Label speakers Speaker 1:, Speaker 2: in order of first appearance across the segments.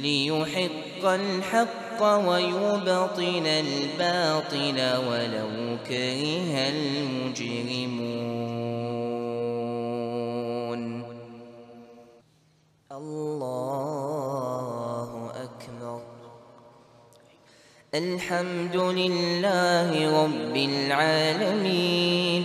Speaker 1: ليحق الحق ويبطل الباطل ولو كره المجرمون. الله أكبر. الحمد لله رب العالمين.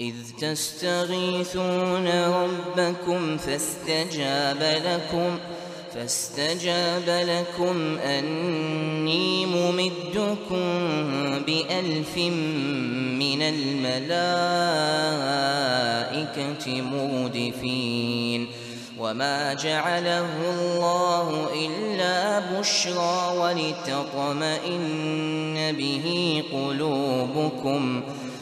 Speaker 1: إذ تستغيثون ربكم فاستجاب لكم فاستجاب لكم أني ممدكم بألف من الملائكة مردفين وما جعله الله إلا بشرى ولتطمئن به قلوبكم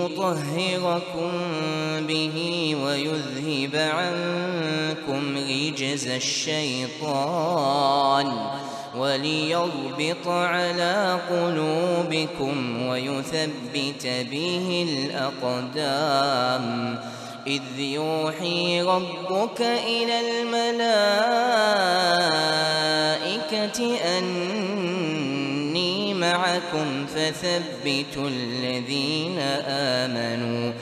Speaker 1: ليطهركم به ويذهب عنكم رجز الشيطان وليربط على قلوبكم ويثبت به الأقدام إذ يوحي ربك إلى الملائكة أني معكم فثبتوا الذين آمنوا.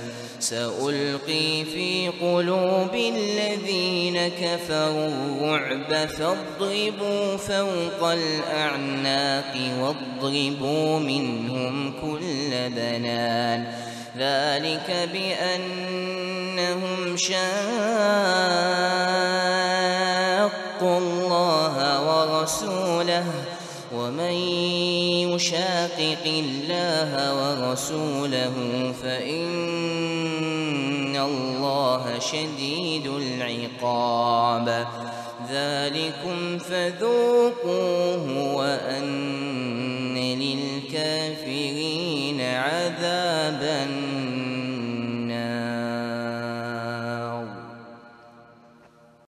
Speaker 1: سألقي في قلوب الذين كفروا الرعب فاضربوا فوق الأعناق واضربوا منهم كل بنان. ذلك بأنهم شاقوا الله ورسوله. ومن يشاقق الله ورسوله فإن الله شديد العقاب. ذلكم فذوقوه وأن